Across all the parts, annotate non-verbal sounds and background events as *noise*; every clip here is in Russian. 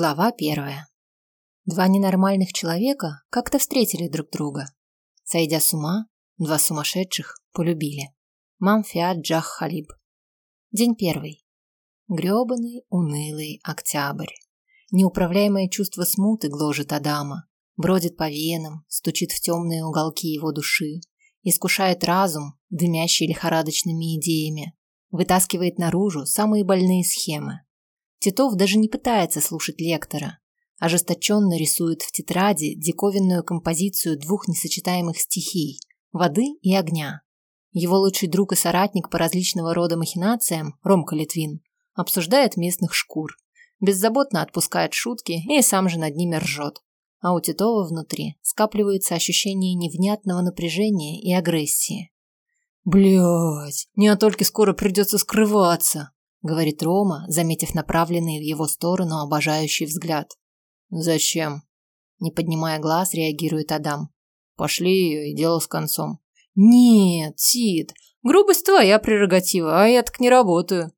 Глава первая. Два ненормальных человека как-то встретили друг друга. Сойдя с ума, два сумасшедших полюбили. Мамфиат Джах Халиб. День первый. Грёбаный, унылый октябрь. Неуправляемое чувство смуты гложет Адама, бродит по венам, стучит в темные уголки его души, искушает разум, дымящий лихорадочными идеями, вытаскивает наружу самые больные схемы, Титов даже не пытается слушать лектора. Ожесточенно рисует в тетради диковинную композицию двух несочетаемых стихий – воды и огня. Его лучший друг и соратник по различного рода махинациям, Ромка Литвин, обсуждает местных шкур, беззаботно отпускает шутки и сам же над ними ржет. А у Титова внутри скапливается ощущение невнятного напряжения и агрессии. Блять, не от только скоро придется скрываться говорит Рома, заметив направленный в его сторону обожающий взгляд. Зачем? Не поднимая глаз, реагирует Адам. Пошли ее и дело с концом. Нет, Сид, грубость твоя прерогатива, а я так не работаю.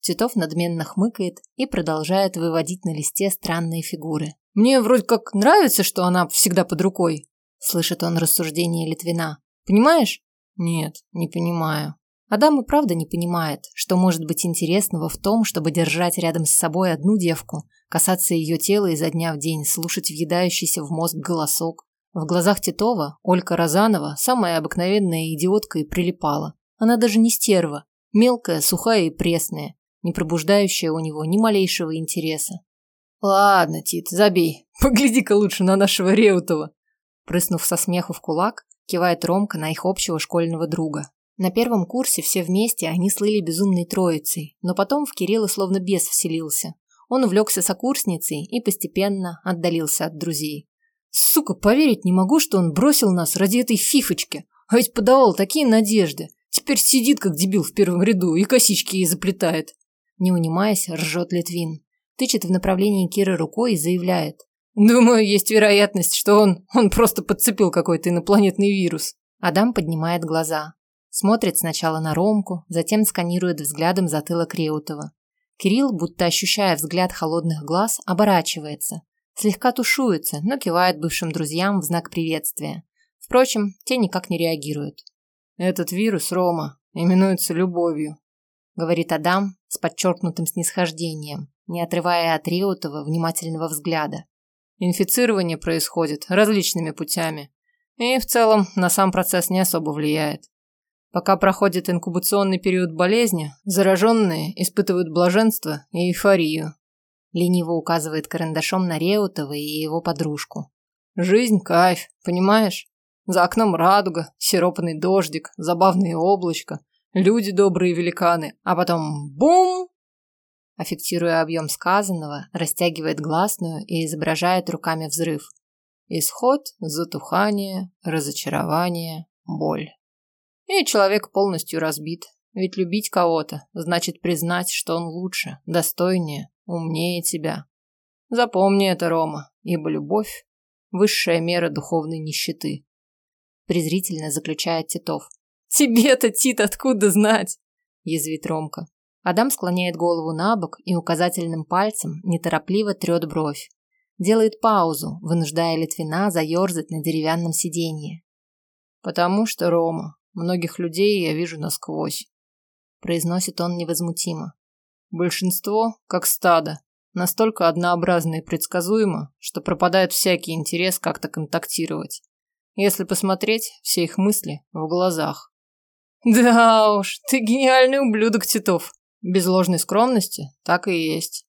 Титов надменно хмыкает и продолжает выводить на листе странные фигуры. Мне вроде как нравится, что она всегда под рукой. Слышит он рассуждение Литвина. Понимаешь? Нет, не понимаю. Адам и правда не понимает, что может быть интересного в том, чтобы держать рядом с собой одну девку, касаться ее тела изо дня в день, слушать въедающийся в мозг голосок. В глазах Титова Олька Розанова, самая обыкновенная идиотка, и прилипала. Она даже не стерва, мелкая, сухая и пресная, не пробуждающая у него ни малейшего интереса. «Ладно, Тит, забей. *laughs* Погляди-ка лучше на нашего Реутова!» Прыснув со смеху в кулак, кивает Ромка на их общего школьного друга. На первом курсе все вместе они слыли безумной троицей, но потом в Кирилла словно бес вселился. Он увлекся сокурсницей и постепенно отдалился от друзей. Сука, поверить не могу, что он бросил нас ради этой фифочки. А ведь подавал такие надежды. Теперь сидит как дебил в первом ряду и косички ей заплетает. Не унимаясь, ржет Литвин. Тычет в направлении Киры рукой и заявляет. Думаю, есть вероятность, что он, он просто подцепил какой-то инопланетный вирус. Адам поднимает глаза. Смотрит сначала на Ромку, затем сканирует взглядом затылок Реутова. Кирилл, будто ощущая взгляд холодных глаз, оборачивается. Слегка тушуется, но кивает бывшим друзьям в знак приветствия. Впрочем, те никак не реагируют. «Этот вирус, Рома, именуется любовью», — говорит Адам с подчеркнутым снисхождением, не отрывая от Реутова внимательного взгляда. «Инфицирование происходит различными путями, и в целом на сам процесс не особо влияет. Пока проходит инкубационный период болезни, зараженные испытывают блаженство и эйфорию. Лениво указывает карандашом на Реутова и его подружку. Жизнь – кайф, понимаешь? За окном радуга, сиропный дождик, забавные облачко, люди добрые великаны, а потом бум! Аффектируя объем сказанного, растягивает гласную и изображает руками взрыв. Исход, затухание, разочарование, боль. И человек полностью разбит. Ведь любить кого-то значит признать, что он лучше, достойнее, умнее тебя. Запомни это, Рома, ибо любовь – высшая мера духовной нищеты. Презрительно заключает Титов. Тебе-то, Тит, откуда знать? Язвит Ромка. Адам склоняет голову на бок и указательным пальцем неторопливо трет бровь. Делает паузу, вынуждая Литвина заерзать на деревянном сиденье. Потому что, Рома, Многих людей я вижу насквозь, произносит он невозмутимо. Большинство, как стадо, настолько однообразно и предсказуемо, что пропадает всякий интерес как-то контактировать. Если посмотреть, все их мысли в глазах. Да уж, ты гениальный ублюдок, Титов. Без ложной скромности так и есть.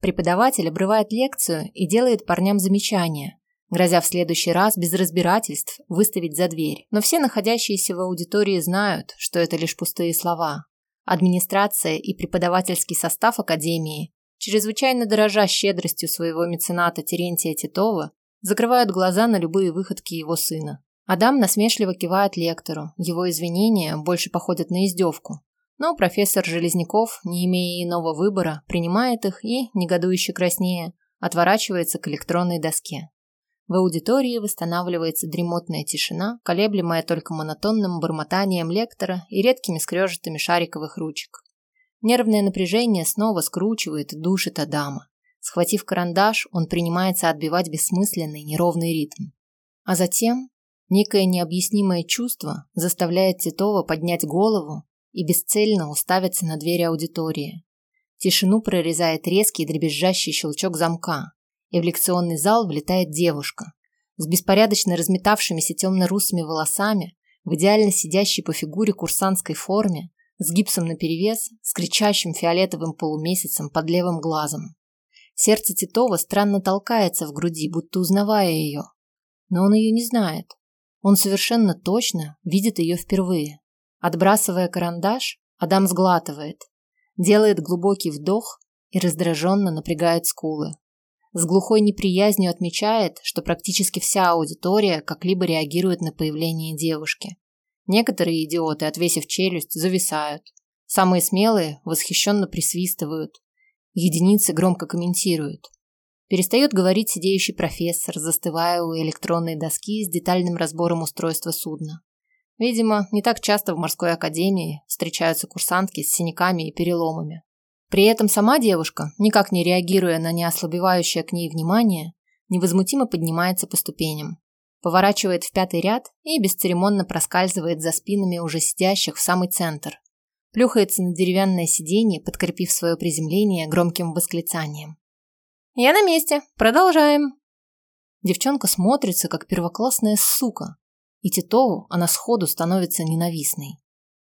Преподаватель обрывает лекцию и делает парням замечания, грозя в следующий раз без разбирательств выставить за дверь. Но все находящиеся в аудитории знают, что это лишь пустые слова. Администрация и преподавательский состав академии, чрезвычайно дорожа щедростью своего мецената Терентия Титова, закрывают глаза на любые выходки его сына. Адам насмешливо кивает лектору. Его извинения больше походят на издевку. Но профессор Железняков, не имея иного выбора, принимает их и, негодующе краснее, отворачивается к электронной доске. В аудитории восстанавливается дремотная тишина, колеблемая только монотонным бормотанием лектора и редкими скрежетами шариковых ручек. Нервное напряжение снова скручивает и душит Адама. Схватив карандаш, он принимается отбивать бессмысленный неровный ритм. А затем некое необъяснимое чувство заставляет Титова поднять голову и бесцельно уставиться на двери аудитории. Тишину прорезает резкий дребезжащий щелчок замка, и в лекционный зал влетает девушка с беспорядочно разметавшимися темно-русыми волосами, в идеально сидящей по фигуре курсантской форме, с гипсом наперевес, с кричащим фиолетовым полумесяцем под левым глазом. Сердце Титова странно толкается в груди, будто узнавая ее. Но он ее не знает. Он совершенно точно видит ее впервые. Отбрасывая карандаш, Адам сглатывает, делает глубокий вдох и раздраженно напрягает скулы. С глухой неприязнью отмечает, что практически вся аудитория как-либо реагирует на появление девушки. Некоторые идиоты, отвесив челюсть, зависают. Самые смелые восхищенно присвистывают. Единицы громко комментируют. Перестает говорить сидеющий профессор, застывая у электронной доски с детальным разбором устройства судна. Видимо, не так часто в морской академии встречаются курсантки с синяками и переломами. При этом сама девушка, никак не реагируя на неослабевающее к ней внимание, невозмутимо поднимается по ступеням, поворачивает в пятый ряд и бесцеремонно проскальзывает за спинами уже сидящих в самый центр. Плюхается на деревянное сиденье, подкрепив свое приземление громким восклицанием. «Я на месте. Продолжаем». Девчонка смотрится, как первоклассная сука, и Титову она сходу становится ненавистной.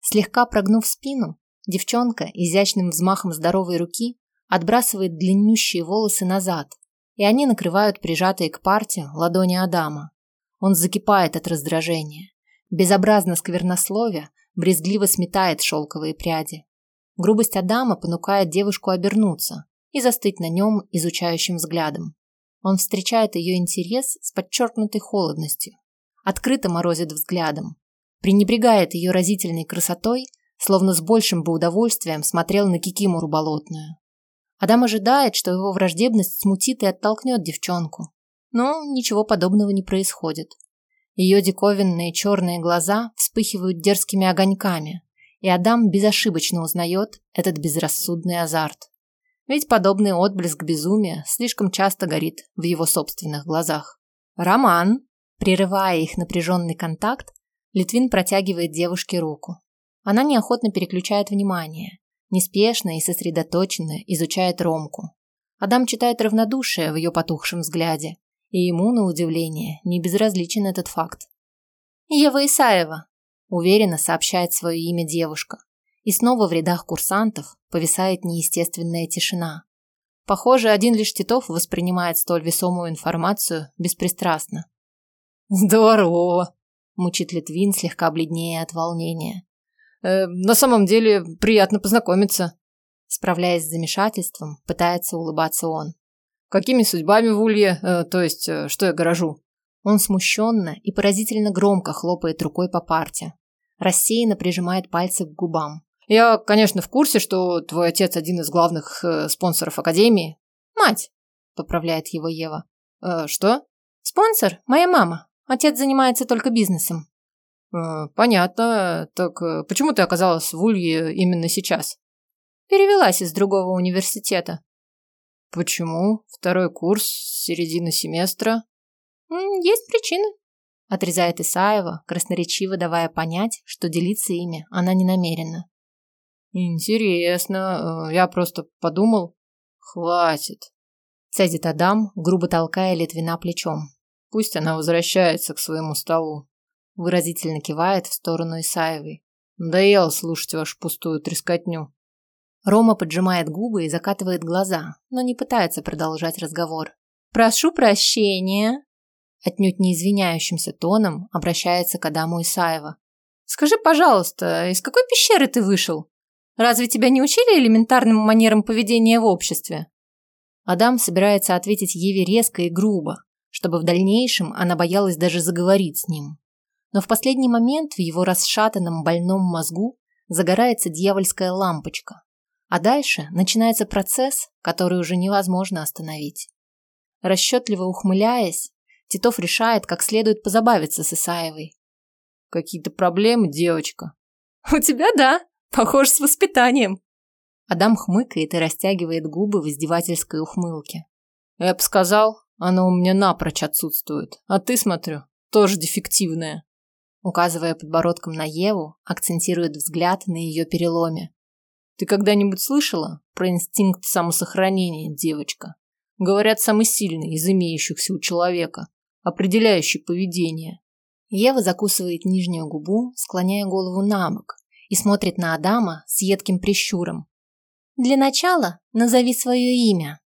Слегка прогнув спину, девчонка изящным взмахом здоровой руки отбрасывает длиннющие волосы назад, и они накрывают прижатые к парте ладони Адама. Он закипает от раздражения. Безобразно сквернословия брезгливо сметает шелковые пряди. Грубость Адама понукает девушку обернуться и застыть на нем изучающим взглядом. Он встречает ее интерес с подчеркнутой холодностью открыто морозит взглядом, пренебрегает ее разительной красотой, словно с большим бы удовольствием смотрел на кикимору болотную. Адам ожидает, что его враждебность смутит и оттолкнет девчонку. Но ничего подобного не происходит. Ее диковинные черные глаза вспыхивают дерзкими огоньками, и Адам безошибочно узнает этот безрассудный азарт. Ведь подобный отблеск безумия слишком часто горит в его собственных глазах. «Роман!» Прерывая их напряженный контакт, Литвин протягивает девушке руку. Она неохотно переключает внимание, неспешно и сосредоточенно изучает Ромку. Адам читает равнодушие в ее потухшем взгляде, и ему, на удивление, не безразличен этот факт. «Ева Исаева», – уверенно сообщает свое имя девушка. И снова в рядах курсантов повисает неестественная тишина. Похоже, один лишь Титов воспринимает столь весомую информацию беспристрастно. Здорово, мучит Литвин, слегка бледнее от волнения. Э, на самом деле, приятно познакомиться. Справляясь с замешательством, пытается улыбаться он. Какими судьбами в Улье, э, то есть, э, что я горожу? Он смущенно и поразительно громко хлопает рукой по парте. Рассеянно прижимает пальцы к губам. Я, конечно, в курсе, что твой отец один из главных э, спонсоров Академии. Мать, поправляет его Ева. Э, что? Спонсор? Моя мама. Отец занимается только бизнесом. Э, понятно. Так э, почему ты оказалась в Улье именно сейчас? Перевелась из другого университета. Почему? Второй курс, середина семестра. Есть причины. Отрезает Исаева, красноречиво давая понять, что делиться ими она не намерена. Интересно. Э, я просто подумал. Хватит. Цедит Адам, грубо толкая Литвина плечом. Пусть она возвращается к своему столу. Выразительно кивает в сторону Исаевой. Надоело слушать вашу пустую трескотню. Рома поджимает губы и закатывает глаза, но не пытается продолжать разговор. «Прошу прощения!» Отнюдь не извиняющимся тоном обращается к Адаму Исаева. «Скажи, пожалуйста, из какой пещеры ты вышел? Разве тебя не учили элементарным манерам поведения в обществе?» Адам собирается ответить Еве резко и грубо, чтобы в дальнейшем она боялась даже заговорить с ним. Но в последний момент в его расшатанном больном мозгу загорается дьявольская лампочка, а дальше начинается процесс, который уже невозможно остановить. Расчетливо ухмыляясь, Титов решает, как следует позабавиться с Исаевой. «Какие-то проблемы, девочка?» «У тебя да, похоже, с воспитанием». Адам хмыкает и растягивает губы в издевательской ухмылке. Я бы сказал, она у меня напрочь отсутствует. А ты, смотрю, тоже дефективная. Указывая подбородком на Еву, акцентирует взгляд на ее переломе. Ты когда-нибудь слышала про инстинкт самосохранения, девочка? Говорят, самый сильный из имеющихся у человека, определяющий поведение. Ева закусывает нижнюю губу, склоняя голову на бок, и смотрит на Адама с едким прищуром. «Для начала назови свое имя».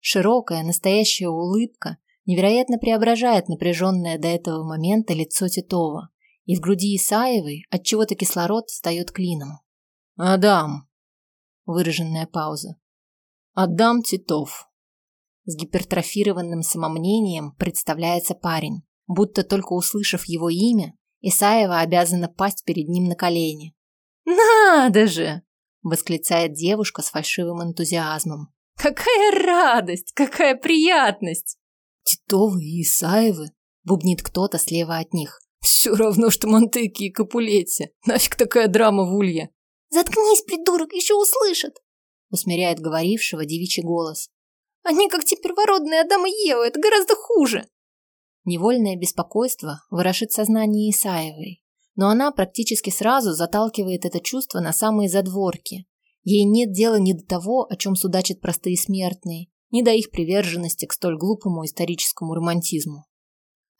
Широкая, настоящая улыбка невероятно преображает напряженное до этого момента лицо Титова, и в груди Исаевой отчего-то кислород встает клином. «Адам!» Выраженная пауза. «Адам Титов!» С гипертрофированным самомнением представляется парень, будто только услышав его имя, Исаева обязана пасть перед ним на колени. «Надо же!» – восклицает девушка с фальшивым энтузиазмом. «Какая радость! Какая приятность!» «Титовы и Исаевы!» – бубнит кто-то слева от них. «Все равно, что Монтеки и Капулетти. Нафиг такая драма в улье!» «Заткнись, придурок, еще услышат!» – усмиряет говорившего девичий голос. «Они как те первородные Адам и Ева, это гораздо хуже!» Невольное беспокойство ворошит сознание Исаевой, но она практически сразу заталкивает это чувство на самые задворки. Ей нет дела ни до того, о чем судачат простые смертные, ни до их приверженности к столь глупому историческому романтизму.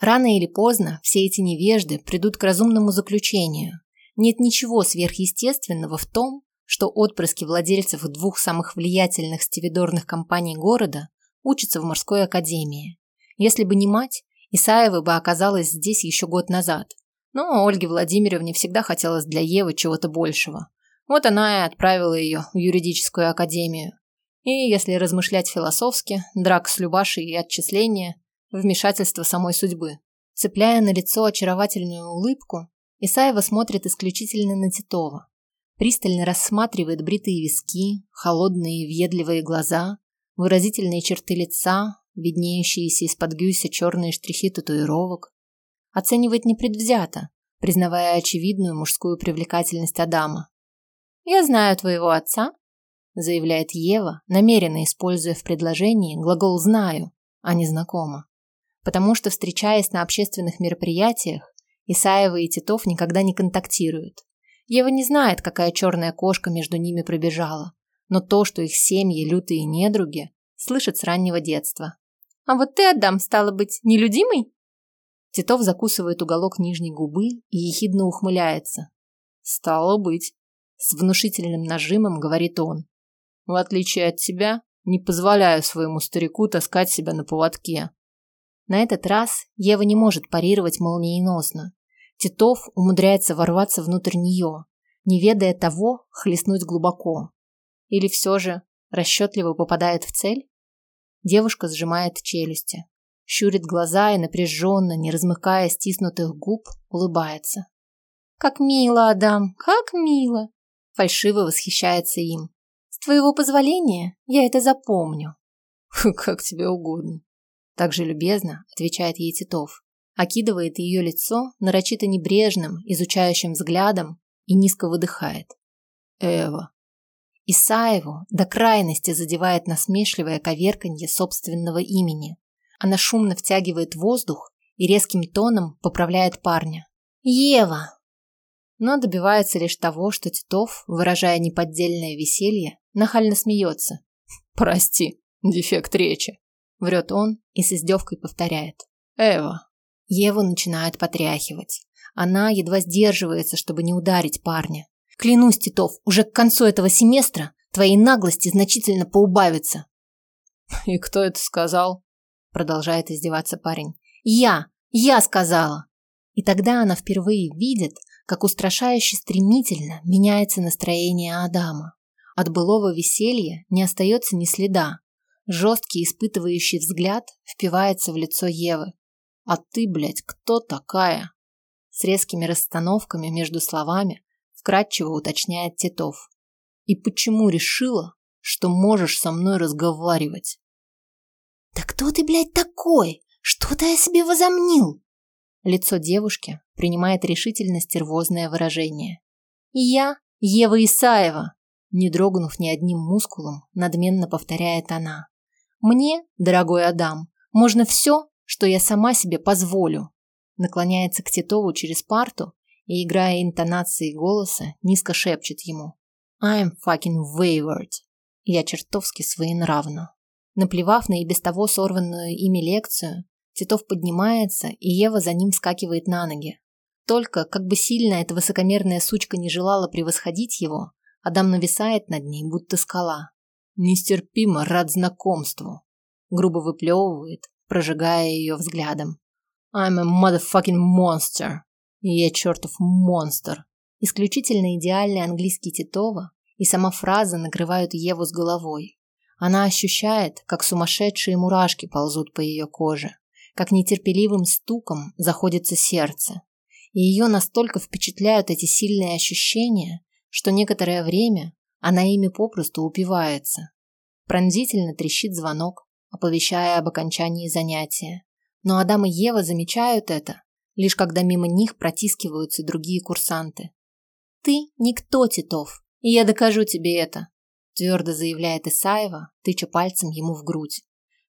Рано или поздно все эти невежды придут к разумному заключению. Нет ничего сверхъестественного в том, что отпрыски владельцев двух самых влиятельных стивидорных компаний города учатся в морской академии. Если бы не мать, Исаева бы оказалась здесь еще год назад. Но Ольге Владимировне всегда хотелось для Евы чего-то большего. Вот она и отправила ее в юридическую академию. И, если размышлять философски, драк с Любашей и отчисления – вмешательство самой судьбы. Цепляя на лицо очаровательную улыбку, Исаева смотрит исключительно на Титова. Пристально рассматривает бритые виски, холодные въедливые глаза, выразительные черты лица, виднеющиеся из-под гюйса черные штрихи татуировок. Оценивает непредвзято, признавая очевидную мужскую привлекательность Адама. «Я знаю твоего отца», – заявляет Ева, намеренно используя в предложении глагол «знаю», а не «знакомо». Потому что, встречаясь на общественных мероприятиях, Исаева и Титов никогда не контактируют. Ева не знает, какая черная кошка между ними пробежала, но то, что их семьи лютые недруги, слышит с раннего детства. А вот ты, Адам, стало быть, нелюдимый? Титов закусывает уголок нижней губы и ехидно ухмыляется. Стало быть. С внушительным нажимом говорит он. В отличие от тебя, не позволяю своему старику таскать себя на поводке. На этот раз Ева не может парировать молниеносно. Титов умудряется ворваться внутрь нее, не ведая того, хлестнуть глубоко. Или все же расчетливо попадает в цель? Девушка сжимает челюсти, щурит глаза и напряженно, не размыкая стиснутых губ, улыбается. «Как мило, Адам, как мило!» Фальшиво восхищается им. «С твоего позволения я это запомню». *laughs* «Как тебе угодно», — так же любезно отвечает ей Титов, окидывает ее лицо нарочито небрежным, изучающим взглядом и низко выдыхает. «Эва, Исаеву до крайности задевает насмешливое коверканье собственного имени. Она шумно втягивает воздух и резким тоном поправляет парня. «Ева!» Но добивается лишь того, что Титов, выражая неподдельное веселье, нахально смеется. «Прости, дефект речи», — врет он и с издевкой повторяет. «Эва». Еву начинает потряхивать. Она едва сдерживается, чтобы не ударить парня. Клянусь, Титов, уже к концу этого семестра твоей наглости значительно поубавится. И кто это сказал? Продолжает издеваться парень. Я, я сказала. И тогда она впервые видит, как устрашающе стремительно меняется настроение Адама. От былого веселья не остается ни следа. Жесткий испытывающий взгляд впивается в лицо Евы. А ты, блядь, кто такая? С резкими расстановками между словами вкратчиво уточняет Титов. И почему решила, что можешь со мной разговаривать? Да кто ты, блядь, такой? Что ты о себе возомнил? Лицо девушки принимает решительно стервозное выражение. Я Ева Исаева, Не дрогнув ни одним мускулом, надменно повторяет она. «Мне, дорогой Адам, можно все, что я сама себе позволю». Наклоняется к Титову через парту и, играя интонацией голоса, низко шепчет ему. «I'm fucking wayward». Я чертовски своенравна. Наплевав на и без того сорванную ими лекцию, Титов поднимается, и Ева за ним скакивает на ноги. Только, как бы сильно эта высокомерная сучка не желала превосходить его, Адам нависает над ней, будто скала. Нестерпимо рад знакомству. Грубо выплевывает, прожигая ее взглядом. I'm a motherfucking monster. Я чертов монстр. Исключительно идеальный английский Титова и сама фраза накрывают Еву с головой. Она ощущает, как сумасшедшие мурашки ползут по ее коже как нетерпеливым стуком заходится сердце. И ее настолько впечатляют эти сильные ощущения, что некоторое время она ими попросту упивается. Пронзительно трещит звонок, оповещая об окончании занятия. Но Адам и Ева замечают это, лишь когда мимо них протискиваются другие курсанты. «Ты никто, Титов, и я докажу тебе это», твердо заявляет Исаева, тыча пальцем ему в грудь.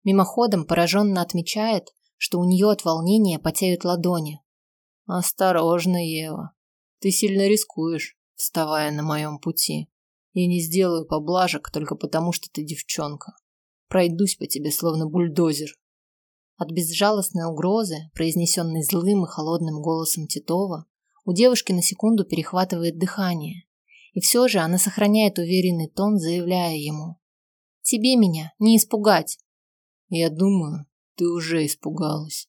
Мимоходом пораженно отмечает, что у нее от волнения потеют ладони. Осторожно, Ева. Ты сильно рискуешь, вставая на моем пути. Я не сделаю поблажек только потому, что ты девчонка. Пройдусь по тебе словно бульдозер. От безжалостной угрозы, произнесенной злым и холодным голосом Титова, у девушки на секунду перехватывает дыхание. И все же она сохраняет уверенный тон, заявляя ему: "Тебе меня не испугать". Я думаю, ты уже испугалась.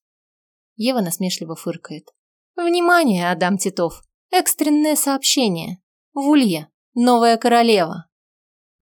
Ева насмешливо фыркает. Внимание, Адам Титов. Экстренное сообщение. Вулья. Новая королева.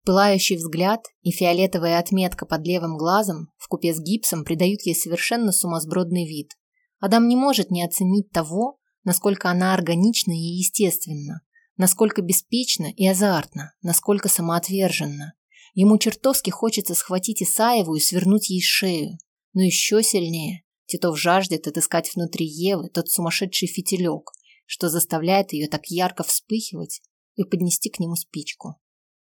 Пылающий взгляд и фиолетовая отметка под левым глазом в купе с гипсом придают ей совершенно сумасбродный вид. Адам не может не оценить того, насколько она органична и естественна, насколько беспечна и азартна, насколько самоотверженна. Ему чертовски хочется схватить Исаеву и свернуть ей шею но еще сильнее Титов жаждет отыскать внутри Евы тот сумасшедший фитилек, что заставляет ее так ярко вспыхивать и поднести к нему спичку.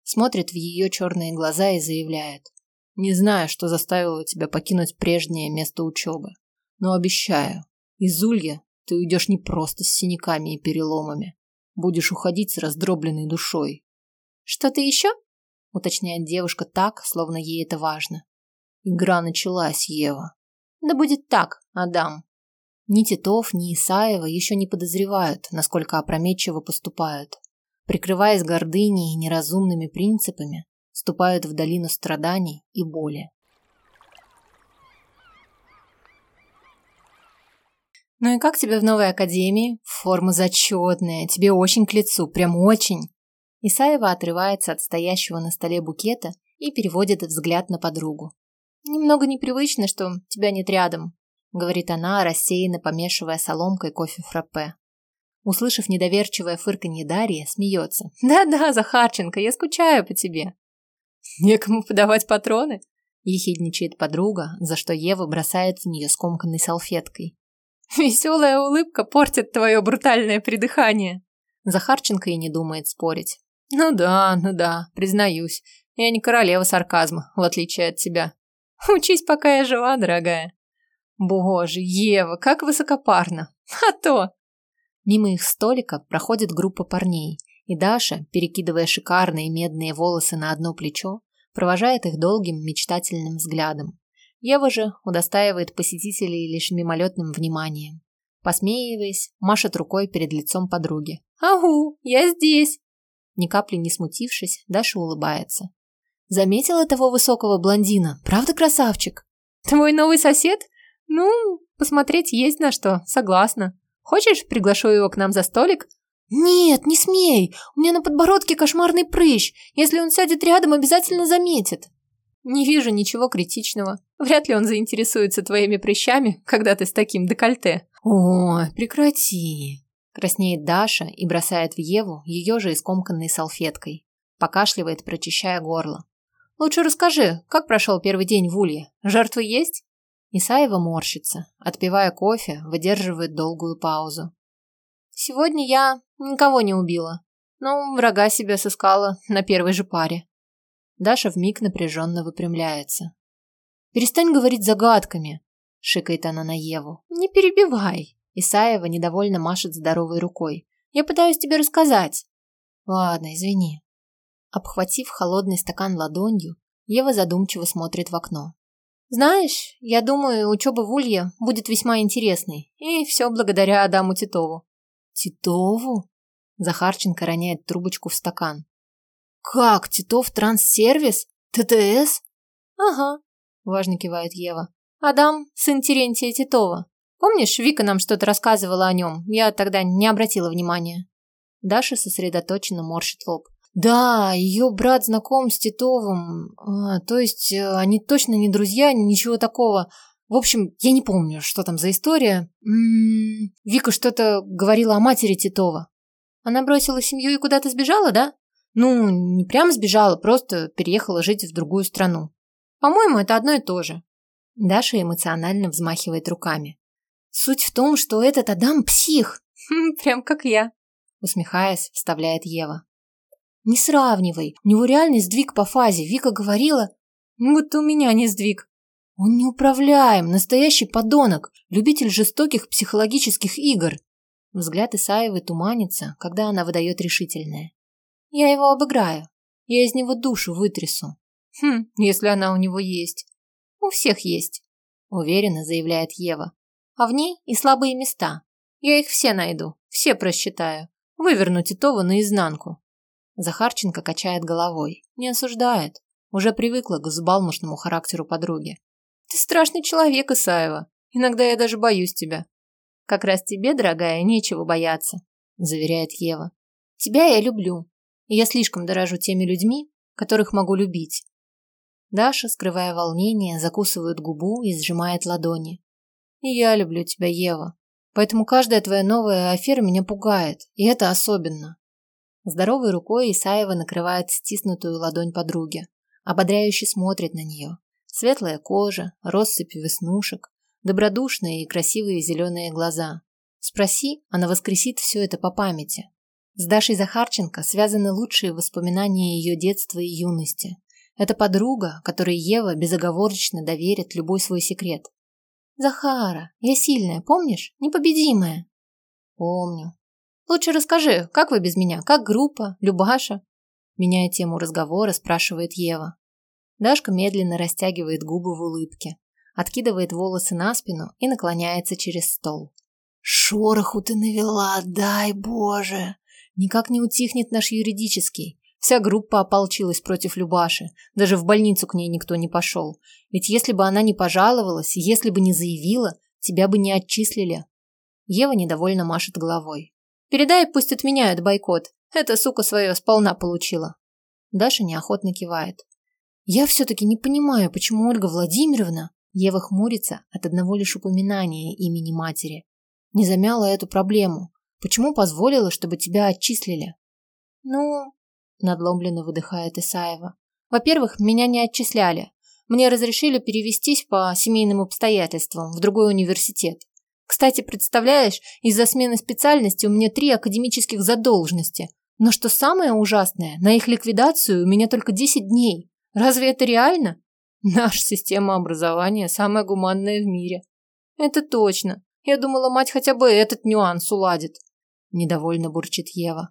Смотрит в ее черные глаза и заявляет. «Не знаю, что заставило тебя покинуть прежнее место учебы, но обещаю, из Улья ты уйдешь не просто с синяками и переломами. Будешь уходить с раздробленной душой». «Что-то еще?» – уточняет девушка так, словно ей это важно. Игра началась, Ева. Да будет так, Адам. Ни Титов, ни Исаева еще не подозревают, насколько опрометчиво поступают. Прикрываясь гордыней и неразумными принципами, ступают в долину страданий и боли. «Ну и как тебе в новой академии? Форма зачетная, тебе очень к лицу, прям очень!» Исаева отрывается от стоящего на столе букета и переводит взгляд на подругу. Немного непривычно, что тебя нет рядом, говорит она, рассеянно помешивая соломкой кофе фраппе. Услышав недоверчивое фырканье Дарьи, смеется. *laughs* «Да-да, Захарченко, я скучаю по тебе». «Некому подавать патроны?» ехидничает подруга, за что Ева бросает в нее скомканной салфеткой. «Веселая улыбка портит твое брутальное придыхание». Захарченко и не думает спорить. «Ну да, ну да, признаюсь, я не королева сарказма, в отличие от тебя. Учись, пока я жива, дорогая. Боже, Ева, как высокопарно. А то. Мимо их столика проходит группа парней, и Даша, перекидывая шикарные медные волосы на одно плечо, провожает их долгим мечтательным взглядом. Ева же удостаивает посетителей лишь мимолетным вниманием. Посмеиваясь, машет рукой перед лицом подруги. «Ау, я здесь!» Ни капли не смутившись, Даша улыбается. Заметила того высокого блондина? Правда красавчик? Твой новый сосед? Ну, посмотреть есть на что, согласна. Хочешь, приглашу его к нам за столик? Нет, не смей. У меня на подбородке кошмарный прыщ. Если он сядет рядом, обязательно заметит. Не вижу ничего критичного. Вряд ли он заинтересуется твоими прыщами, когда ты с таким декольте. О, прекрати. Краснеет Даша и бросает в Еву ее же искомканной салфеткой. Покашливает, прочищая горло. Лучше расскажи, как прошел первый день в Улье? Жертвы есть? Исаева морщится, отпивая кофе, выдерживает долгую паузу. Сегодня я никого не убила. Но врага себе сыскала на первой же паре. Даша вмиг напряженно выпрямляется. «Перестань говорить загадками», – шикает она на Еву. «Не перебивай». Исаева недовольно машет здоровой рукой. «Я пытаюсь тебе рассказать». «Ладно, извини». Обхватив холодный стакан ладонью, Ева задумчиво смотрит в окно. «Знаешь, я думаю, учеба в Улье будет весьма интересной. И все благодаря Адаму Титову». «Титову?» Захарченко роняет трубочку в стакан. «Как? Титов транссервис? ТТС?» «Ага», – важно кивает Ева. «Адам – сын Терентия Титова. Помнишь, Вика нам что-то рассказывала о нем? Я тогда не обратила внимания». Даша сосредоточенно морщит лоб. Да, ее брат знаком с Титовым. А, то есть э, они точно не друзья, ничего такого. В общем, я не помню, что там за история. М -м -м, Вика что-то говорила о матери Титова. Она бросила семью и куда-то сбежала, да? Ну, не прям сбежала, просто переехала жить в другую страну. По-моему, это одно и то же. Даша эмоционально взмахивает руками. Суть в том, что этот Адам псих. *laughs* Прям как я. Усмехаясь, вставляет Ева. Не сравнивай. У него реальный сдвиг по фазе. Вика говорила... Будто у меня не сдвиг. Он неуправляем, настоящий подонок, любитель жестоких психологических игр. Взгляд Исаевой туманится, когда она выдает решительное. Я его обыграю. Я из него душу вытрясу. Хм, если она у него есть. У всех есть, уверенно заявляет Ева. А в ней и слабые места. Я их все найду, все просчитаю. Выверну Титова наизнанку. Захарченко качает головой. Не осуждает. Уже привыкла к взбалмошному характеру подруги. Ты страшный человек, Исаева. Иногда я даже боюсь тебя. Как раз тебе, дорогая, нечего бояться, заверяет Ева. Тебя я люблю. И я слишком дорожу теми людьми, которых могу любить. Даша, скрывая волнение, закусывает губу и сжимает ладони. И я люблю тебя, Ева. Поэтому каждая твоя новая афера меня пугает, и это особенно. Здоровой рукой Исаева накрывает стиснутую ладонь подруги, ободряюще смотрит на нее. Светлая кожа, россыпь веснушек, добродушные и красивые зеленые глаза. Спроси, она воскресит все это по памяти. С Дашей Захарченко связаны лучшие воспоминания ее детства и юности. Это подруга, которой Ева безоговорочно доверит любой свой секрет. «Захара, я сильная, помнишь? Непобедимая». «Помню», Лучше расскажи, как вы без меня? Как группа? Любаша?» Меняя тему разговора, спрашивает Ева. Дашка медленно растягивает губы в улыбке, откидывает волосы на спину и наклоняется через стол. «Шороху ты навела, дай Боже!» Никак не утихнет наш юридический. Вся группа ополчилась против Любаши. Даже в больницу к ней никто не пошел. Ведь если бы она не пожаловалась, если бы не заявила, тебя бы не отчислили. Ева недовольно машет головой. Передай, пусть отменяют бойкот. Эта сука свое сполна получила. Даша неохотно кивает. Я все-таки не понимаю, почему Ольга Владимировна, Ева хмурится от одного лишь упоминания имени матери, не замяла эту проблему. Почему позволила, чтобы тебя отчислили? Ну, надломленно выдыхает Исаева. Во-первых, меня не отчисляли. Мне разрешили перевестись по семейным обстоятельствам в другой университет. Кстати, представляешь, из-за смены специальности у меня три академических задолженности. Но что самое ужасное, на их ликвидацию у меня только 10 дней. Разве это реально? Наша система образования самая гуманная в мире. Это точно. Я думала, мать хотя бы этот нюанс уладит. Недовольно бурчит Ева.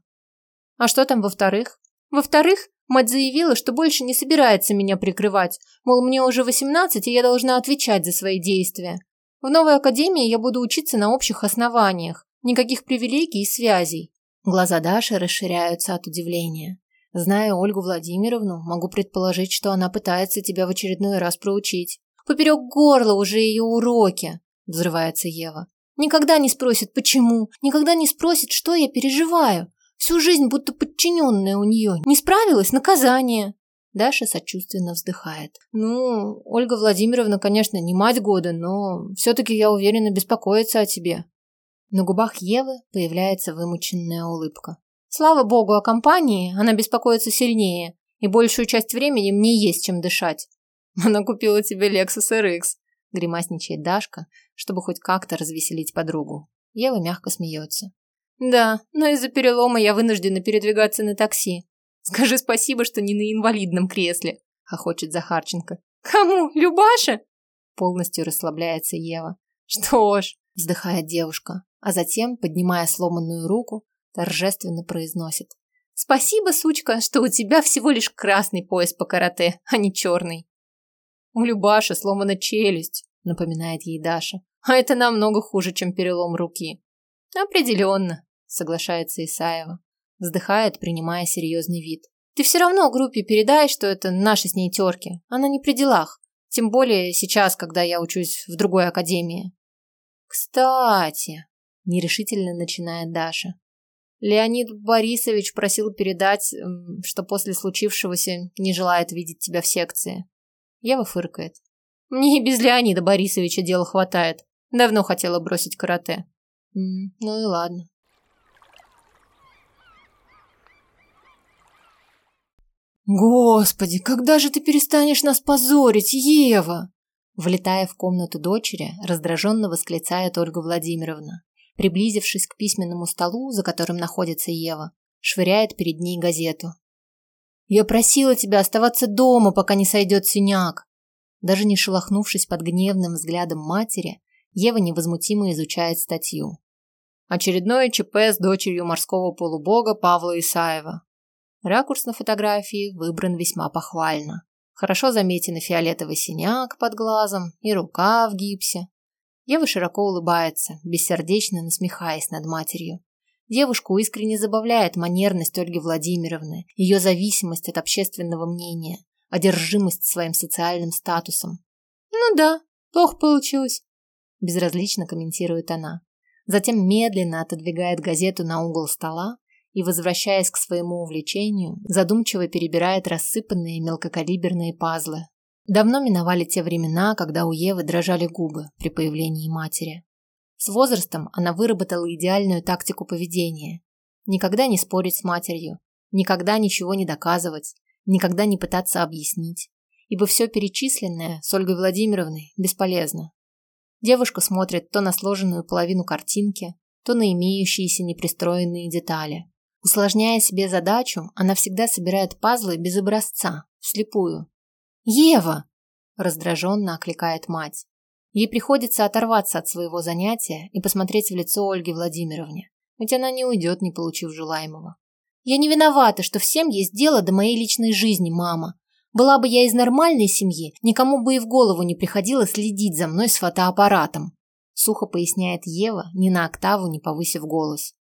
А что там во-вторых? Во-вторых, мать заявила, что больше не собирается меня прикрывать. Мол, мне уже 18, и я должна отвечать за свои действия. В новой академии я буду учиться на общих основаниях, никаких привилегий и связей. Глаза Даши расширяются от удивления. Зная Ольгу Владимировну, могу предположить, что она пытается тебя в очередной раз проучить. Поперек горла уже ее уроки, взрывается Ева. Никогда не спросит, почему, никогда не спросит, что я переживаю. Всю жизнь будто подчиненная у нее. Не справилась – наказание. Даша сочувственно вздыхает. «Ну, Ольга Владимировна, конечно, не мать года, но все-таки, я уверена, беспокоится о тебе». На губах Евы появляется вымученная улыбка. «Слава богу, о компании она беспокоится сильнее, и большую часть времени мне есть чем дышать». *laughs* «Она купила тебе Lexus RX», – гримасничает Дашка, чтобы хоть как-то развеселить подругу. Ева мягко смеется. Да, но из-за перелома я вынуждена передвигаться на такси. Скажи спасибо, что не на инвалидном кресле, хохочет Захарченко. Кому? Любаше? Полностью расслабляется Ева. Что ж, вздыхает девушка, а затем, поднимая сломанную руку, торжественно произносит. Спасибо, сучка, что у тебя всего лишь красный пояс по карате, а не черный. У Любаши сломана челюсть, напоминает ей Даша. А это намного хуже, чем перелом руки. Определенно, соглашается Исаева. Вздыхает, принимая серьезный вид. Ты все равно группе передай, что это наши с ней терки. Она не при делах. Тем более сейчас, когда я учусь в другой академии. Кстати, нерешительно начинает Даша. Леонид Борисович просил передать, что после случившегося не желает видеть тебя в секции. Ева фыркает. Мне и без Леонида Борисовича дела хватает. Давно хотела бросить карате. Ну и ладно. Господи, когда же ты перестанешь нас позорить, Ева? Влетая в комнату дочери, раздраженно восклицает Ольга Владимировна. Приблизившись к письменному столу, за которым находится Ева, швыряет перед ней газету. «Я просила тебя оставаться дома, пока не сойдет синяк!» Даже не шелохнувшись под гневным взглядом матери, Ева невозмутимо изучает статью. Очередное ЧП с дочерью морского полубога Павла Исаева. Ракурс на фотографии выбран весьма похвально. Хорошо заметен фиолетовый синяк под глазом и рука в гипсе. Ева широко улыбается, бессердечно насмехаясь над матерью. Девушку искренне забавляет манерность Ольги Владимировны, ее зависимость от общественного мнения, одержимость своим социальным статусом. «Ну да, плохо получилось», – безразлично комментирует она. Затем медленно отодвигает газету на угол стола и, возвращаясь к своему увлечению, задумчиво перебирает рассыпанные мелкокалиберные пазлы. Давно миновали те времена, когда у Евы дрожали губы при появлении матери. С возрастом она выработала идеальную тактику поведения. Никогда не спорить с матерью, никогда ничего не доказывать, никогда не пытаться объяснить, ибо все перечисленное с Ольгой Владимировной бесполезно. Девушка смотрит то на сложенную половину картинки, то на имеющиеся непристроенные детали. Усложняя себе задачу, она всегда собирает пазлы без образца, вслепую. «Ева!» – раздраженно окликает мать. Ей приходится оторваться от своего занятия и посмотреть в лицо Ольге Владимировне, ведь она не уйдет, не получив желаемого. «Я не виновата, что всем есть дело до моей личной жизни, мама. Была бы я из нормальной семьи, никому бы и в голову не приходило следить за мной с фотоаппаратом», сухо поясняет Ева, ни на октаву не повысив голос.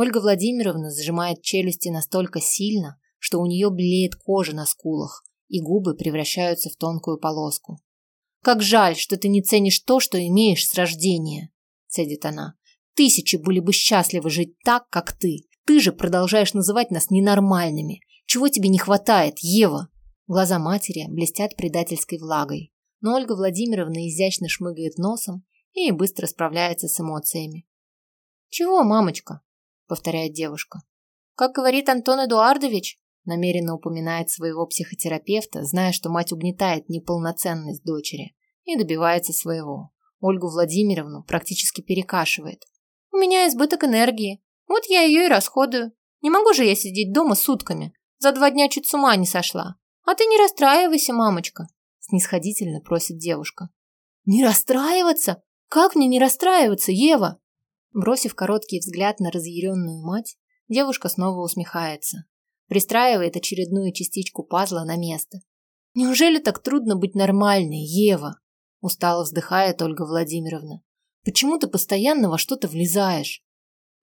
Ольга Владимировна сжимает челюсти настолько сильно, что у нее блеет кожа на скулах, и губы превращаются в тонкую полоску. «Как жаль, что ты не ценишь то, что имеешь с рождения», – цедит она. «Тысячи были бы счастливы жить так, как ты. Ты же продолжаешь называть нас ненормальными. Чего тебе не хватает, Ева?» Глаза матери блестят предательской влагой, но Ольга Владимировна изящно шмыгает носом и быстро справляется с эмоциями. «Чего, мамочка?» Повторяет девушка. Как говорит Антон Эдуардович, намеренно упоминает своего психотерапевта, зная, что мать угнетает неполноценность дочери и добивается своего. Ольгу Владимировну практически перекашивает. У меня избыток энергии. Вот я ее и расходую. Не могу же я сидеть дома сутками. За два дня чуть с ума не сошла. А ты не расстраивайся, мамочка, снисходительно просит девушка. Не расстраиваться? Как мне не расстраиваться, Ева? Бросив короткий взгляд на разъяренную мать, девушка снова усмехается. Пристраивает очередную частичку пазла на место. «Неужели так трудно быть нормальной, Ева?» Устало вздыхает Ольга Владимировна. «Почему ты постоянно во что-то влезаешь?»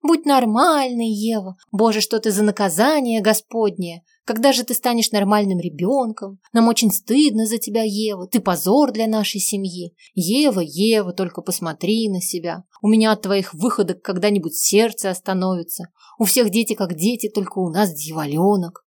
Будь нормальной, Ева. Боже, что ты за наказание Господнее. Когда же ты станешь нормальным ребенком? Нам очень стыдно за тебя, Ева. Ты позор для нашей семьи. Ева, Ева, только посмотри на себя. У меня от твоих выходок когда-нибудь сердце остановится. У всех дети как дети, только у нас дьяволенок.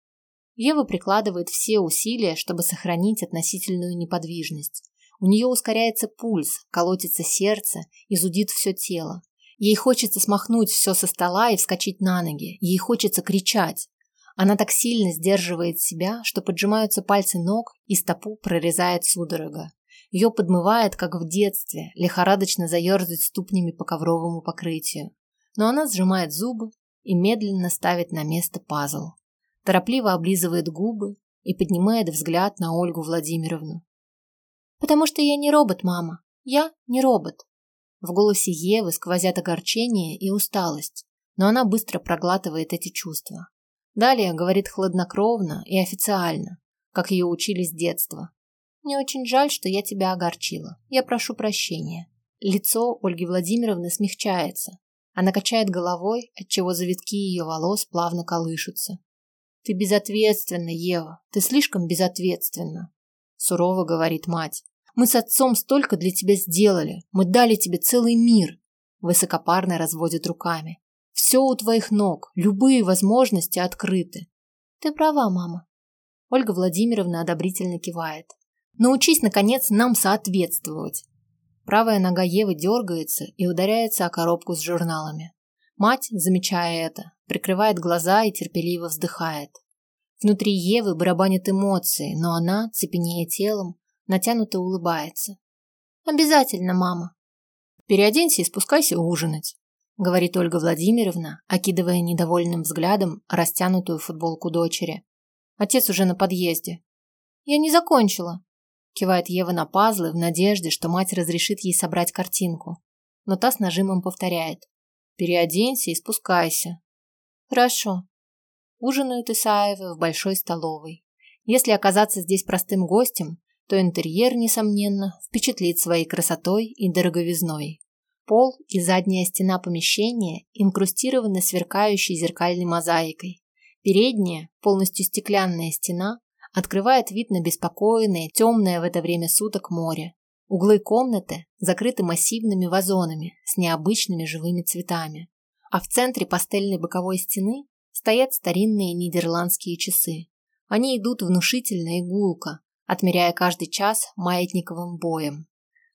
Ева прикладывает все усилия, чтобы сохранить относительную неподвижность. У нее ускоряется пульс, колотится сердце, изудит все тело. Ей хочется смахнуть все со стола и вскочить на ноги. Ей хочется кричать. Она так сильно сдерживает себя, что поджимаются пальцы ног и стопу прорезает судорога. Ее подмывает, как в детстве, лихорадочно заерзать ступнями по ковровому покрытию. Но она сжимает зубы и медленно ставит на место пазл. Торопливо облизывает губы и поднимает взгляд на Ольгу Владимировну. «Потому что я не робот, мама. Я не робот». В голосе Евы сквозят огорчение и усталость, но она быстро проглатывает эти чувства. Далее говорит хладнокровно и официально, как ее учили с детства. «Мне очень жаль, что я тебя огорчила. Я прошу прощения». Лицо Ольги Владимировны смягчается. Она качает головой, отчего завитки ее волос плавно колышутся. «Ты безответственна, Ева. Ты слишком безответственна», – сурово говорит мать. «Мы с отцом столько для тебя сделали. Мы дали тебе целый мир», – высокопарно разводит руками. «Все у твоих ног. Любые возможности открыты». «Ты права, мама». Ольга Владимировна одобрительно кивает. «Научись, наконец, нам соответствовать. Правая нога Евы дергается и ударяется о коробку с журналами. Мать, замечая это, прикрывает глаза и терпеливо вздыхает. Внутри Евы барабанят эмоции, но она, цепенея телом, натянуто улыбается. «Обязательно, мама». «Переоденься и спускайся ужинать», — говорит Ольга Владимировна, окидывая недовольным взглядом растянутую футболку дочери. «Отец уже на подъезде». «Я не закончила», Кивает Ева на пазлы в надежде, что мать разрешит ей собрать картинку. Но та с нажимом повторяет. Переоденься и спускайся. Хорошо. Ужинают Исаевы в большой столовой. Если оказаться здесь простым гостем, то интерьер, несомненно, впечатлит своей красотой и дороговизной. Пол и задняя стена помещения инкрустированы сверкающей зеркальной мозаикой. Передняя, полностью стеклянная стена открывает вид на беспокойное, темное в это время суток море. Углы комнаты закрыты массивными вазонами с необычными живыми цветами. А в центре пастельной боковой стены стоят старинные нидерландские часы. Они идут внушительно и гулко, отмеряя каждый час маятниковым боем.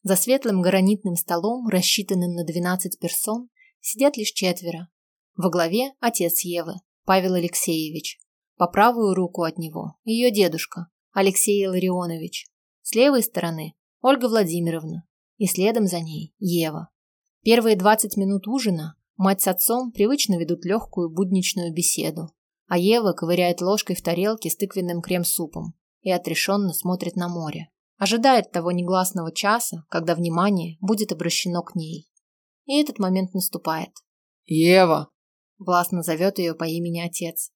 За светлым гранитным столом, рассчитанным на 12 персон, сидят лишь четверо. Во главе отец Евы, Павел Алексеевич, по правую руку от него ее дедушка, Алексей Илларионович. С левой стороны Ольга Владимировна. И следом за ней Ева. Первые 20 минут ужина мать с отцом привычно ведут легкую будничную беседу, а Ева ковыряет ложкой в тарелке с тыквенным крем-супом и отрешенно смотрит на море. Ожидает того негласного часа, когда внимание будет обращено к ней. И этот момент наступает. «Ева!» – властно зовет ее по имени отец.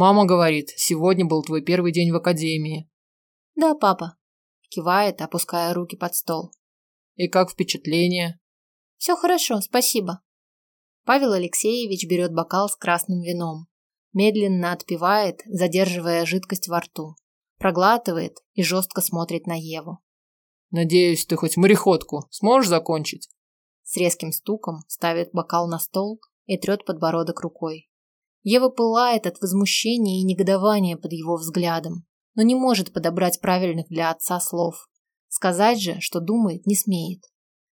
Мама говорит, сегодня был твой первый день в академии. Да, папа. Кивает, опуская руки под стол. И как впечатление? Все хорошо, спасибо. Павел Алексеевич берет бокал с красным вином. Медленно отпивает, задерживая жидкость во рту. Проглатывает и жестко смотрит на Еву. Надеюсь, ты хоть мореходку сможешь закончить? С резким стуком ставит бокал на стол и трет подбородок рукой. Ева пылает от возмущения и негодования под его взглядом, но не может подобрать правильных для отца слов. Сказать же, что думает, не смеет.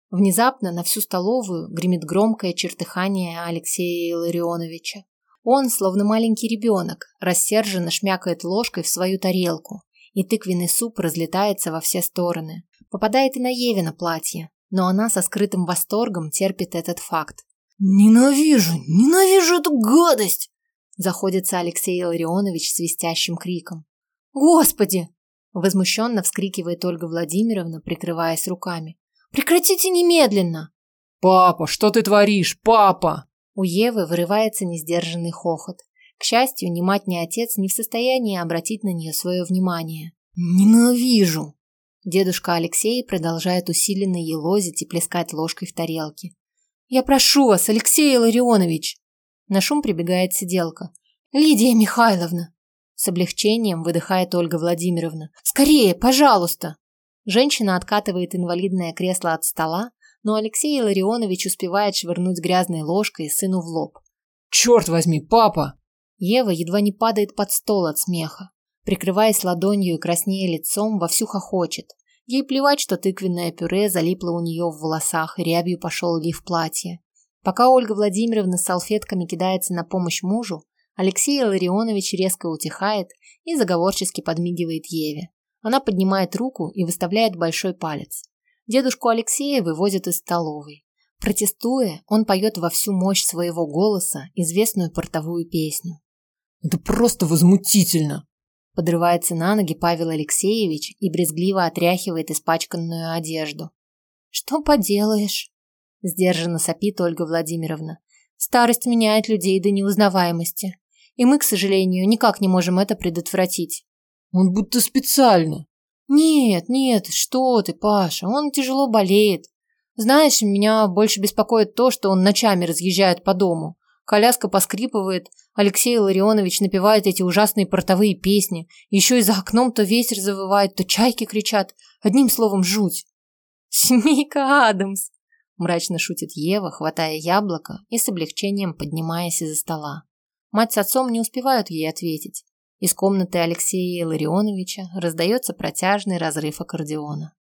Внезапно на всю столовую гремит громкое чертыхание Алексея Илларионовича. Он, словно маленький ребенок, рассерженно шмякает ложкой в свою тарелку, и тыквенный суп разлетается во все стороны. Попадает и на Еве платье, но она со скрытым восторгом терпит этот факт. «Ненавижу, ненавижу эту гадость!» Заходится Алексей Илларионович свистящим криком. «Господи!» Возмущенно вскрикивает Ольга Владимировна, прикрываясь руками. «Прекратите немедленно!» «Папа, что ты творишь? Папа!» У Евы вырывается несдержанный хохот. К счастью, ни мать, ни отец не в состоянии обратить на нее свое внимание. «Ненавижу!» Дедушка Алексей продолжает усиленно елозить и плескать ложкой в тарелке. «Я прошу вас, Алексей Илларионович!» На шум прибегает сиделка. «Лидия Михайловна!» С облегчением выдыхает Ольга Владимировна. «Скорее, пожалуйста!» Женщина откатывает инвалидное кресло от стола, но Алексей Илларионович успевает швырнуть грязной ложкой сыну в лоб. «Черт возьми, папа!» Ева едва не падает под стол от смеха. Прикрываясь ладонью и краснея лицом, вовсю хохочет. Ей плевать, что тыквенное пюре залипло у нее в волосах, и рябью пошел лиф платья. Пока Ольга Владимировна с салфетками кидается на помощь мужу, Алексей Ларионович резко утихает и заговорчески подмигивает Еве. Она поднимает руку и выставляет большой палец. Дедушку Алексея вывозят из столовой. Протестуя, он поет во всю мощь своего голоса известную портовую песню. «Это просто возмутительно!» Подрывается на ноги Павел Алексеевич и брезгливо отряхивает испачканную одежду. «Что поделаешь?» Сдержанно сопит Ольга Владимировна. «Старость меняет людей до неузнаваемости. И мы, к сожалению, никак не можем это предотвратить». «Он будто специально». «Нет, нет, что ты, Паша, он тяжело болеет. Знаешь, меня больше беспокоит то, что он ночами разъезжает по дому. Коляска поскрипывает, Алексей Ларионович напевает эти ужасные портовые песни. Еще и за окном то ветер завывает, то чайки кричат. Одним словом, жуть. «Семейка Адамс!» – мрачно шутит Ева, хватая яблоко и с облегчением поднимаясь из-за стола. Мать с отцом не успевают ей ответить. Из комнаты Алексея Ларионовича раздается протяжный разрыв аккордеона.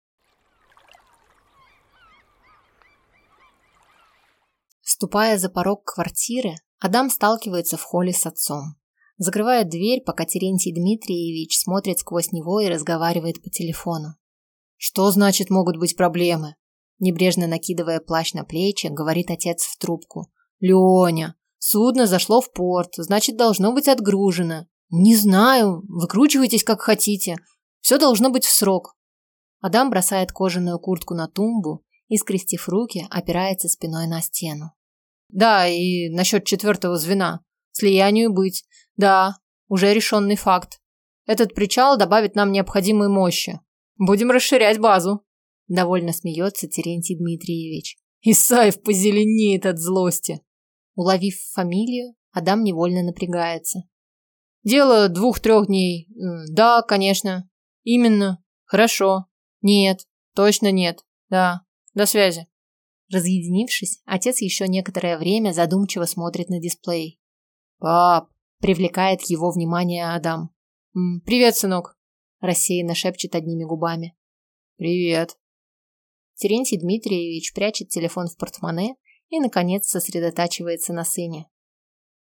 Ступая за порог квартиры, Адам сталкивается в холле с отцом. Закрывает дверь, пока Терентий Дмитриевич смотрит сквозь него и разговаривает по телефону. «Что значит могут быть проблемы?» Небрежно накидывая плащ на плечи, говорит отец в трубку. «Леня, судно зашло в порт, значит, должно быть отгружено. Не знаю, выкручивайтесь как хотите. Все должно быть в срок». Адам бросает кожаную куртку на тумбу и, скрестив руки, опирается спиной на стену. Да, и насчет четвертого звена. Слиянию быть. Да, уже решенный факт. Этот причал добавит нам необходимые мощи. Будем расширять базу. Довольно смеется Терентий Дмитриевич. Исаев позеленеет от злости. Уловив фамилию, Адам невольно напрягается. Дело двух-трех дней. Да, конечно. Именно. Хорошо. Нет. Точно нет. Да. До связи. Разъединившись, отец еще некоторое время задумчиво смотрит на дисплей. «Пап!» – привлекает его внимание Адам. «Привет, сынок!» – рассеянно шепчет одними губами. «Привет!» Терентий Дмитриевич прячет телефон в портмоне и, наконец, сосредотачивается на сыне.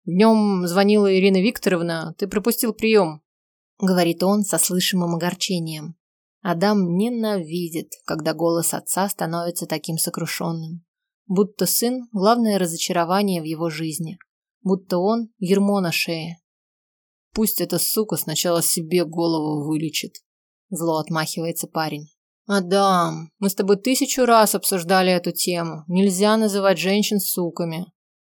«Днем звонила Ирина Викторовна, ты пропустил прием», – говорит он со слышимым огорчением. Адам ненавидит, когда голос отца становится таким сокрушенным. Будто сын – главное разочарование в его жизни. Будто он – ермо на шее. Пусть эта сука сначала себе голову вылечит. Зло отмахивается парень. Адам, мы с тобой тысячу раз обсуждали эту тему. Нельзя называть женщин суками.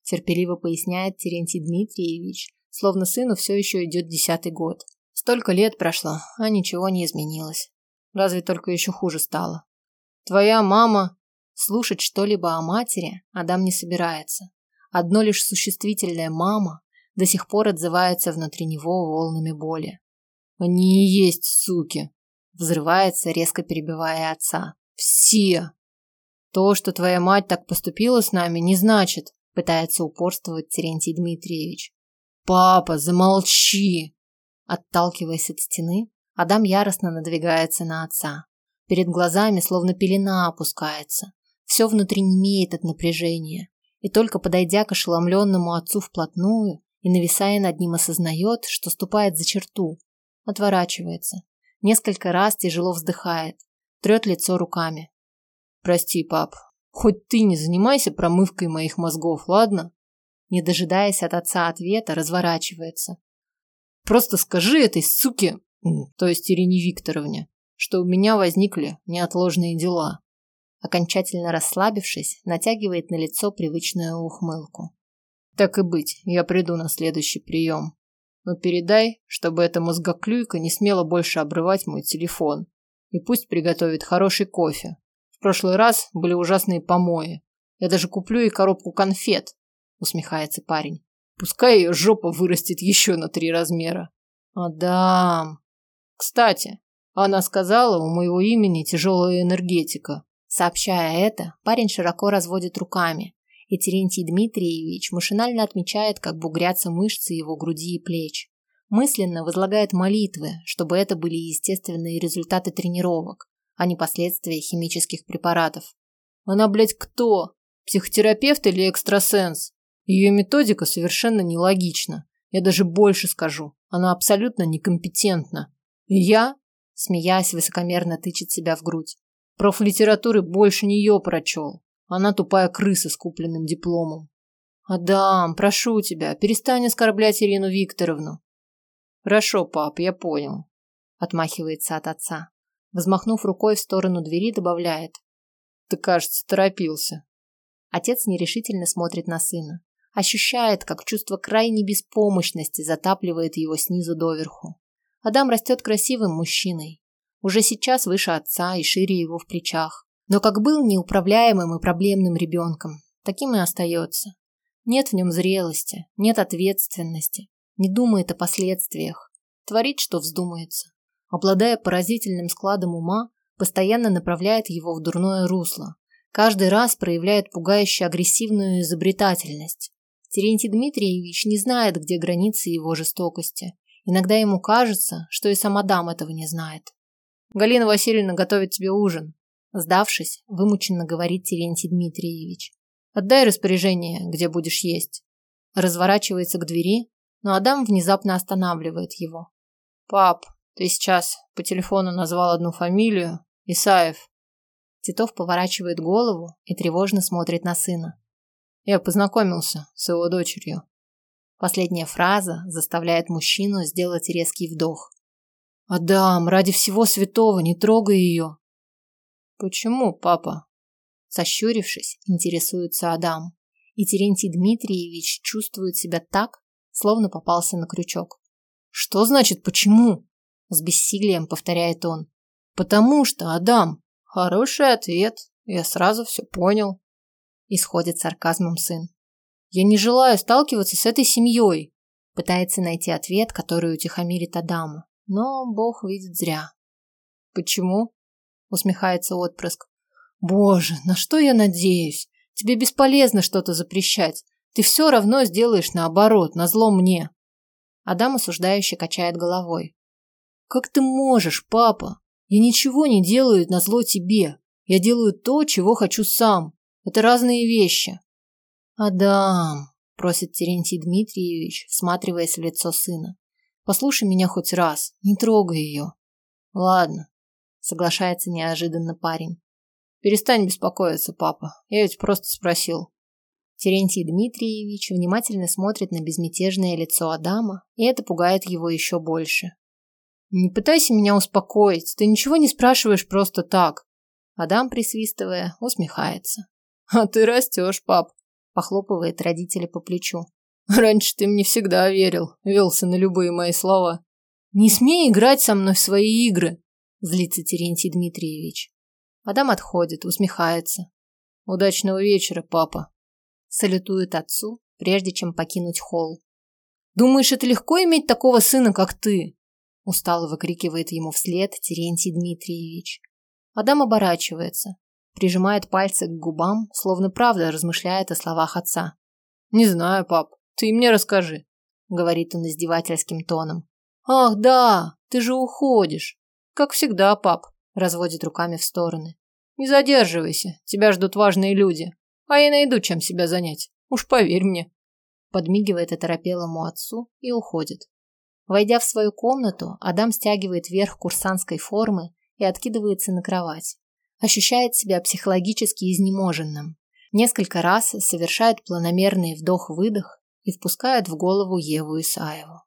Терпеливо поясняет Терентий Дмитриевич, словно сыну все еще идет десятый год. Столько лет прошло, а ничего не изменилось. Разве только еще хуже стало. Твоя мама... Слушать что-либо о матери Адам не собирается. Одно лишь существительное «мама» до сих пор отзывается внутри него волнами боли. «Они и есть суки!» Взрывается, резко перебивая отца. «Все!» «То, что твоя мать так поступила с нами, не значит», пытается упорствовать Терентий Дмитриевич. «Папа, замолчи!» Отталкиваясь от стены, Адам яростно надвигается на отца. Перед глазами словно пелена опускается. Все внутри немеет от напряжения. И только подойдя к ошеломленному отцу вплотную и нависая над ним осознает, что ступает за черту, отворачивается. Несколько раз тяжело вздыхает, трет лицо руками. «Прости, пап, хоть ты не занимайся промывкой моих мозгов, ладно?» Не дожидаясь от отца ответа, разворачивается. «Просто скажи этой суке, то есть Ирине Викторовне, что у меня возникли неотложные дела. Окончательно расслабившись, натягивает на лицо привычную ухмылку. Так и быть, я приду на следующий прием. Но передай, чтобы эта мозгоклюйка не смела больше обрывать мой телефон. И пусть приготовит хороший кофе. В прошлый раз были ужасные помои. Я даже куплю ей коробку конфет, усмехается парень. Пускай ее жопа вырастет еще на три размера. Адам, кстати, она сказала, у моего имени тяжелая энергетика. Сообщая это, парень широко разводит руками, и Терентий Дмитриевич машинально отмечает, как бугрятся мышцы его груди и плеч. Мысленно возлагает молитвы, чтобы это были естественные результаты тренировок, а не последствия химических препаратов. Она, блядь, кто? Психотерапевт или экстрасенс? Ее методика совершенно нелогична. Я даже больше скажу. Она абсолютно некомпетентна. Я, смеясь, высокомерно тычет себя в грудь. Профлитературы больше нее прочел. Она тупая крыса с купленным дипломом. Адам, прошу тебя, перестань оскорблять Ирину Викторовну. Хорошо, пап, я понял. Отмахивается от отца. Взмахнув рукой в сторону двери, добавляет. Ты, кажется, торопился. Отец нерешительно смотрит на сына. Ощущает, как чувство крайней беспомощности затапливает его снизу доверху. Адам растет красивым мужчиной. Уже сейчас выше отца и шире его в плечах. Но как был неуправляемым и проблемным ребенком, таким и остается. Нет в нем зрелости, нет ответственности, не думает о последствиях, творит, что вздумается. Обладая поразительным складом ума, постоянно направляет его в дурное русло. Каждый раз проявляет пугающе агрессивную изобретательность. Терентий Дмитриевич не знает, где границы его жестокости. Иногда ему кажется, что и сам Адам этого не знает. Галина Васильевна готовит тебе ужин. Сдавшись, вымученно говорит Терентий Дмитриевич. Отдай распоряжение, где будешь есть. Разворачивается к двери, но Адам внезапно останавливает его. Пап, ты сейчас по телефону назвал одну фамилию. Исаев. Титов поворачивает голову и тревожно смотрит на сына. Я познакомился с его дочерью. Последняя фраза заставляет мужчину сделать резкий вдох. Адам, ради всего святого, не трогай ее. Почему, папа? Сощурившись, интересуется Адам. И Терентий Дмитриевич чувствует себя так, словно попался на крючок. Что значит почему? С бессилием повторяет он. Потому что, Адам, хороший ответ. Я сразу все понял. Исходит сарказмом сын. Я не желаю сталкиваться с этой семьей. Пытается найти ответ, который утихомирит Адама. Но Бог видит зря. Почему? Усмехается отпрыск. Боже, на что я надеюсь? Тебе бесполезно что-то запрещать. Ты все равно сделаешь наоборот, на зло мне. Адам осуждающе качает головой. Как ты можешь, папа? Я ничего не делаю на зло тебе. Я делаю то, чего хочу сам. Это разные вещи. Адам, просит Терентий Дмитриевич, всматриваясь в лицо сына. Послушай меня хоть раз, не трогай ее. Ладно, соглашается неожиданно парень. Перестань беспокоиться, папа. Я ведь просто спросил. Терентий Дмитриевич внимательно смотрит на безмятежное лицо Адама, и это пугает его еще больше. Не пытайся меня успокоить. Ты ничего не спрашиваешь просто так. Адам, присвистывая, усмехается. А ты растешь, пап, похлопывает родителя по плечу. Раньше ты мне всегда верил, велся на любые мои слова. Не смей играть со мной в свои игры, злится Терентий Дмитриевич. Адам отходит, усмехается. Удачного вечера, папа. Салютует отцу, прежде чем покинуть холл. Думаешь, это легко иметь такого сына, как ты? Устало выкрикивает ему вслед Терентий Дмитриевич. Адам оборачивается, прижимает пальцы к губам, словно правда размышляет о словах отца. Не знаю, пап. Ты мне расскажи, говорит он издевательским тоном. Ах, да, ты же уходишь. Как всегда, пап, разводит руками в стороны. Не задерживайся, тебя ждут важные люди, а я найду чем себя занять. Уж поверь мне. Подмигивает оторопелому отцу и уходит. Войдя в свою комнату, Адам стягивает верх курсантской формы и откидывается на кровать. Ощущает себя психологически изнеможенным. Несколько раз совершает планомерный вдох-выдох и впускает в голову Еву Исаеву.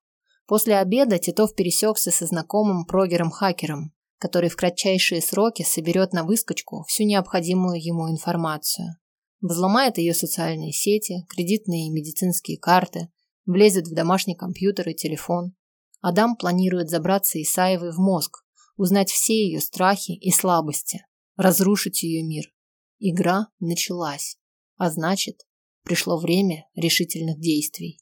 После обеда Титов пересекся со знакомым прогером-хакером, который в кратчайшие сроки соберет на выскочку всю необходимую ему информацию. Взломает ее социальные сети, кредитные и медицинские карты, влезет в домашний компьютер и телефон. Адам планирует забраться Исаевой в мозг, узнать все ее страхи и слабости, разрушить ее мир. Игра началась, а значит, Пришло время решительных действий.